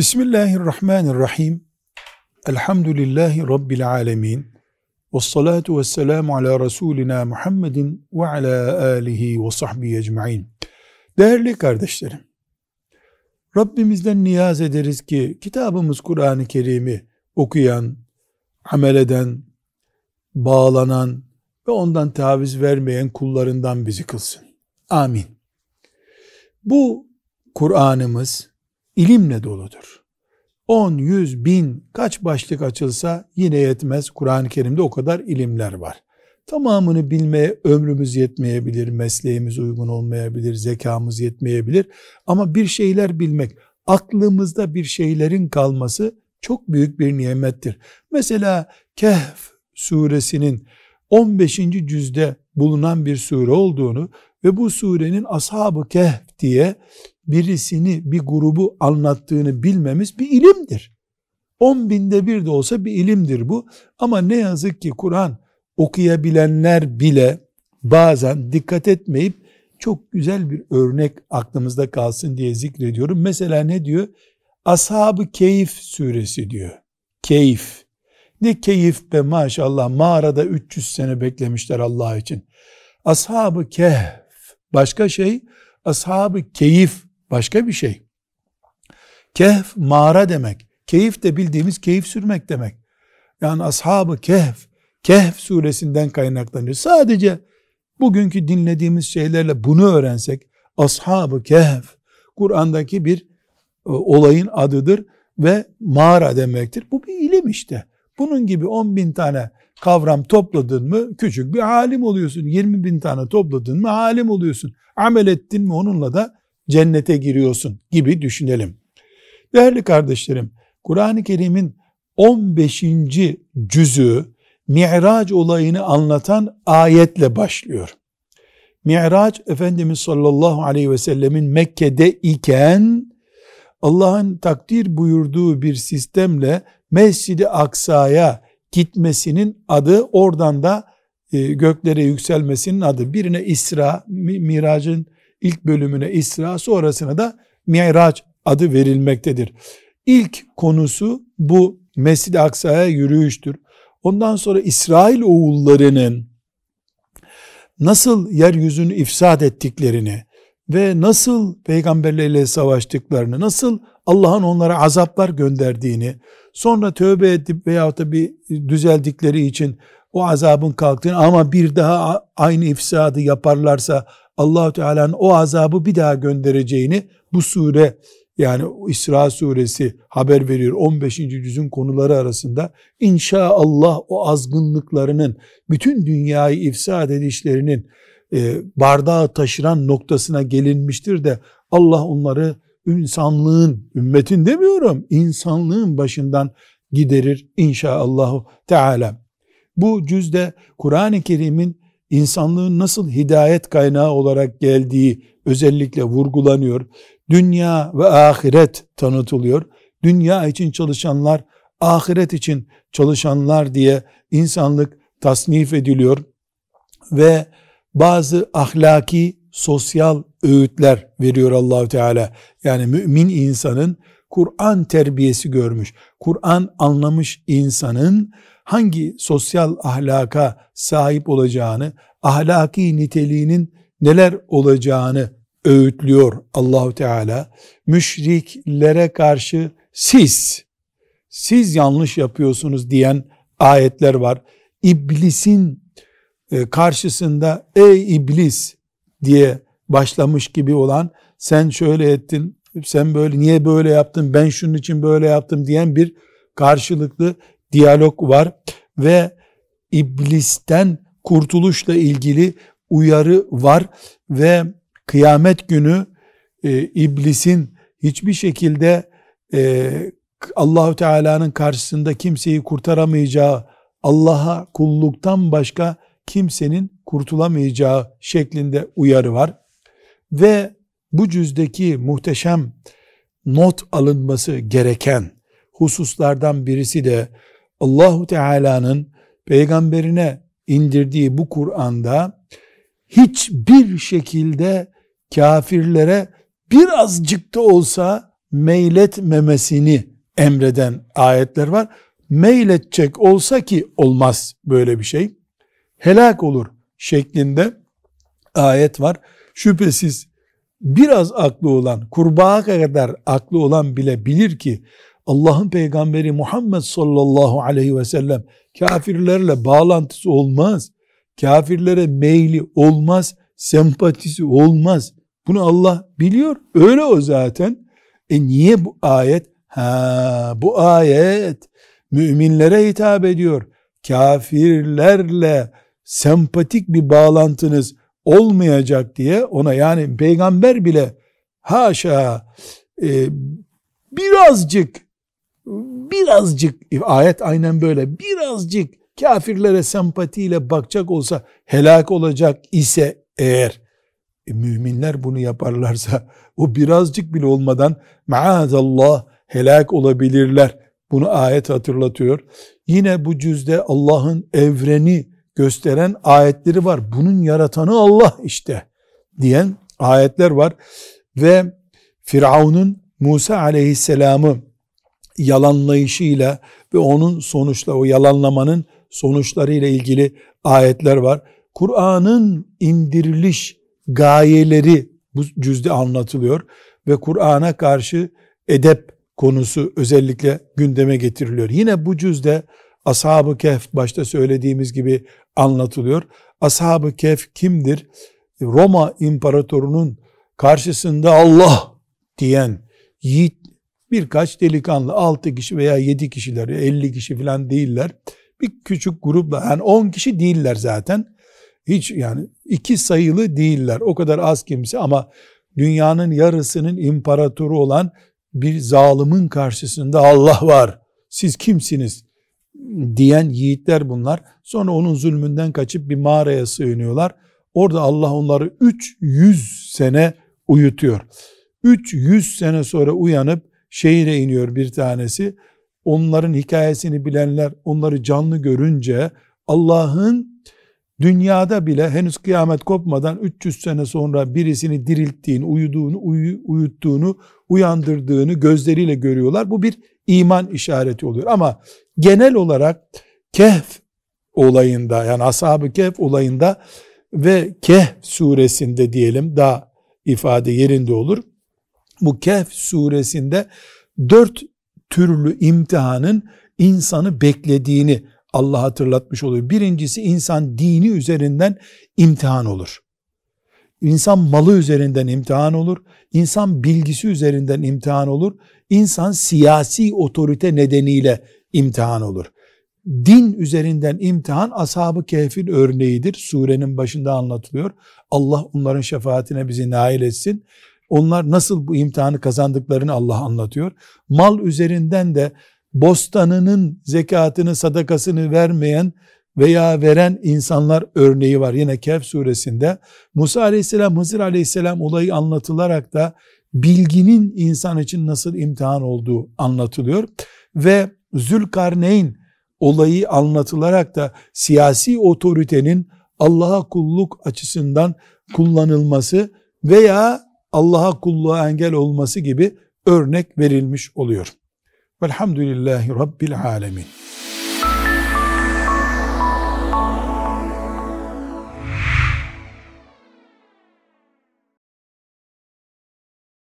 Bismillahirrahmanirrahim. Elhamdülillahi Rabbil alemin. Ve salatu ve selamu ala Resulina Muhammedin ve ala alihi ve sahbihi ecma'in. Değerli kardeşlerim, Rabbimizden niyaz ederiz ki kitabımız Kur'an-ı Kerim'i okuyan, amel eden, bağlanan ve ondan taviz vermeyen kullarından bizi kılsın. Amin. Bu Kur'an'ımız ilimle doludur. 10, 100, bin kaç başlık açılsa yine yetmez. Kur'an-ı Kerim'de o kadar ilimler var. Tamamını bilmeye ömrümüz yetmeyebilir, mesleğimiz uygun olmayabilir, zekamız yetmeyebilir. Ama bir şeyler bilmek, aklımızda bir şeylerin kalması çok büyük bir nimettir. Mesela Kehf suresinin 15. cüzde bulunan bir sure olduğunu ve bu surenin Ashab-ı Kehf diye birisini, bir grubu anlattığını bilmemiz bir ilimdir. 10 binde bir de olsa bir ilimdir bu. Ama ne yazık ki Kur'an okuyabilenler bile bazen dikkat etmeyip çok güzel bir örnek aklımızda kalsın diye zikrediyorum. Mesela ne diyor? Ashab-ı Keyif suresi diyor. Keyif. Ne keyif be maşallah mağarada 300 sene beklemişler Allah için. Ashab-ı Kehf başka şey, ashab-ı keyif başka bir şey. Kehf mağara demek. Keyif de bildiğimiz keyif sürmek demek. Yani ashab-ı kehf, kehf suresinden kaynaklanıyor. Sadece bugünkü dinlediğimiz şeylerle bunu öğrensek, ashab-ı kehf, Kur'an'daki bir e, olayın adıdır ve mağara demektir. Bu bir ilim işte. Bunun gibi 10 bin tane kavram topladın mı küçük bir alim oluyorsun. 20 bin tane topladın mı alim oluyorsun. Amel ettin mi onunla da cennete giriyorsun gibi düşünelim. Değerli kardeşlerim, Kur'an-ı Kerim'in 15. cüzü Mi'raç olayını anlatan ayetle başlıyor. Mi'raç Efendimiz sallallahu aleyhi ve sellemin Mekke'de iken Allah'ın takdir buyurduğu bir sistemle Mescid-i Aksa'ya gitmesinin adı oradan da e, göklere yükselmesinin adı. Birine İsra, Mirac'ın ilk bölümüne İsra, sonrasına da Miraç adı verilmektedir. İlk konusu bu Mescid-i Aksa'ya yürüyüştür. Ondan sonra İsrail oğullarının nasıl yeryüzünü ifsad ettiklerini ve nasıl peygamberlerle savaştıklarını, nasıl Allah'ın onlara azaplar gönderdiğini, sonra tövbe edip veyahut da bir düzeldikleri için o azabın kalktığını ama bir daha aynı ifsadı yaparlarsa allah Teala'nın o azabı bir daha göndereceğini bu sure yani İsra suresi haber veriyor 15. cüzün konuları arasında. İnşaallah o azgınlıklarının bütün dünyayı ifsad edişlerinin e, bardağı taşıran noktasına gelinmiştir de Allah onları insanlığın, ümmetin demiyorum, insanlığın başından giderir inşaallahu teala. Bu cüzde Kur'an-ı Kerim'in insanlığın nasıl hidayet kaynağı olarak geldiği özellikle vurgulanıyor. Dünya ve ahiret tanıtılıyor. Dünya için çalışanlar, ahiret için çalışanlar diye insanlık tasnif ediliyor ve bazı ahlaki, sosyal öğütler veriyor Allahu Teala. Yani mümin insanın Kur'an terbiyesi görmüş, Kur'an anlamış insanın hangi sosyal ahlaka sahip olacağını, ahlaki niteliğinin neler olacağını öğütlüyor Allahu Teala. Müşriklere karşı siz siz yanlış yapıyorsunuz diyen ayetler var. İblisin e, karşısında ey iblis diye başlamış gibi olan sen şöyle ettin, sen böyle niye böyle yaptın, ben şunun için böyle yaptım diyen bir karşılıklı diyalog var ve iblisten kurtuluşla ilgili uyarı var ve kıyamet günü e, iblisin hiçbir şekilde e, Allahu Teala'nın karşısında kimseyi kurtaramayacağı, Allah'a kulluktan başka kimsenin kurtulamayacağı şeklinde uyarı var. Ve bu cüzdeki muhteşem not alınması gereken hususlardan birisi de Allahu Teala'nın peygamberine indirdiği bu Kur'an'da hiçbir şekilde kafirlere birazcık da olsa meyletmemesini emreden ayetler var. Meyletecek olsa ki olmaz böyle bir şey. Helak olur şeklinde ayet var. Şüphesiz biraz aklı olan, kurbağa kadar aklı olan bile bilir ki Allah'ın peygamberi Muhammed sallallahu aleyhi ve sellem kafirlerle bağlantısı olmaz. Kafirlere meyli olmaz, sempatisi olmaz. Bunu Allah biliyor. Öyle o zaten. E niye bu ayet? Ha bu ayet müminlere hitap ediyor. Kafirlerle sempatik bir bağlantınız olmayacak diye ona yani peygamber bile haşa e, birazcık birazcık ayet aynen böyle birazcık kafirlere sempatiyle bakacak olsa helak olacak ise eğer e, müminler bunu yaparlarsa o birazcık bile olmadan maazallah helak olabilirler. Bunu ayet hatırlatıyor. Yine bu cüzde Allah'ın evreni gösteren ayetleri var. Bunun yaratanı Allah işte diyen ayetler var. Ve Firavun'un Musa aleyhisselamı yalanlayışıyla ve onun sonuçla o yalanlamanın sonuçlarıyla ilgili ayetler var. Kur'an'ın indiriliş gayeleri bu cüzde anlatılıyor ve Kur'an'a karşı edep konusu özellikle gündeme getiriliyor. Yine bu cüzde Ashab-ı Kehf başta söylediğimiz gibi anlatılıyor. Ashab-ı Kehf kimdir? Roma imparatorunun karşısında Allah diyen yiğit birkaç delikanlı 6 kişi veya 7 kişiler 50 kişi falan değiller. Bir küçük grupla yani 10 kişi değiller zaten. Hiç yani iki sayılı değiller. O kadar az kimse ama dünyanın yarısının imparatoru olan bir zalimin karşısında Allah var. Siz kimsiniz? diyen yiğitler bunlar. Sonra onun zulmünden kaçıp bir mağaraya sığınıyorlar. Orada Allah onları 300 sene uyutuyor. 300 sene sonra uyanıp şehire iniyor bir tanesi. Onların hikayesini bilenler onları canlı görünce Allah'ın dünyada bile henüz kıyamet kopmadan 300 sene sonra birisini dirilttiğini, uyuduğunu, uyu, uyuttuğunu, uyandırdığını gözleriyle görüyorlar. Bu bir iman işareti oluyor. Ama genel olarak Kehf olayında yani Ashab-ı Kehf olayında ve Kehf suresinde diyelim daha ifade yerinde olur. Bu Kehf suresinde dört türlü imtihanın insanı beklediğini Allah hatırlatmış oluyor. Birincisi insan dini üzerinden imtihan olur. İnsan malı üzerinden imtihan olur. İnsan bilgisi üzerinden imtihan olur. İnsan siyasi otorite nedeniyle imtihan olur. Din üzerinden imtihan ashab-ı kehfin örneğidir. Surenin başında anlatılıyor. Allah onların şefaatine bizi nail etsin. Onlar nasıl bu imtihanı kazandıklarını Allah anlatıyor. Mal üzerinden de bostanının zekatını, sadakasını vermeyen veya veren insanlar örneği var. Yine Kehf suresinde Musa aleyhisselam, Hızır aleyhisselam olayı anlatılarak da bilginin insan için nasıl imtihan olduğu anlatılıyor. Ve Zülkarneyn olayı anlatılarak da siyasi otoritenin Allah'a kulluk açısından kullanılması veya Allah'a kulluğa engel olması gibi örnek verilmiş oluyor. Velhamdülillahi Rabbil Alemin.